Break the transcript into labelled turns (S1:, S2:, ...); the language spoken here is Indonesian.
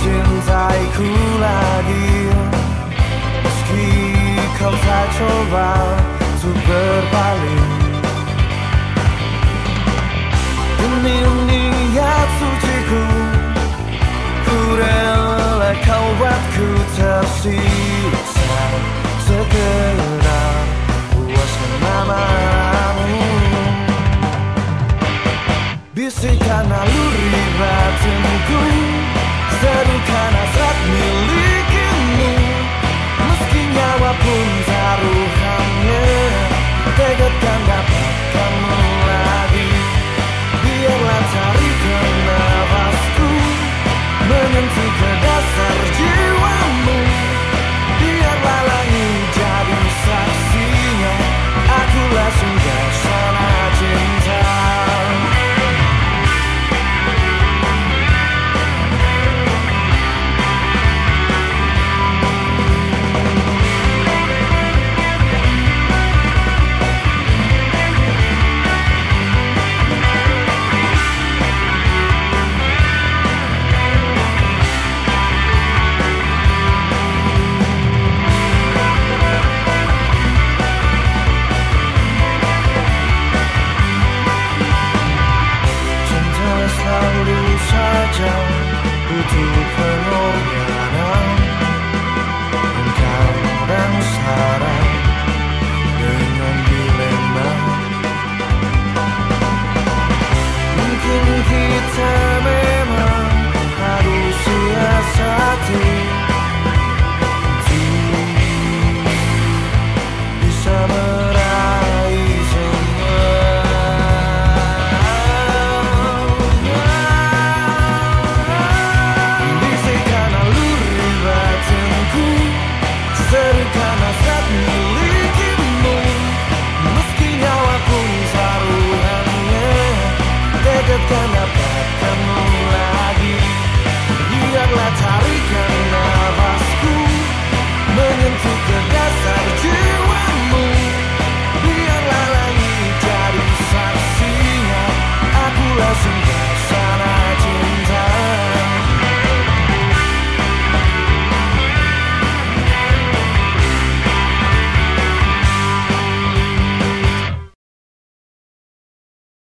S1: Mencintaiku lagi. Meski kau tak coba Untuk berpaling. Demi niat suciku Ku rela kau buatku tersiksa. Segera puaskan namamu. Bisikan aluri batinku Serukan hasrat milikimu Meski nyawa pun taruhannya Tegatkan 无尽的荣 Serukan hasrat milikimu Meski nyawa pun taruhannya Tegatkan dapatkanmu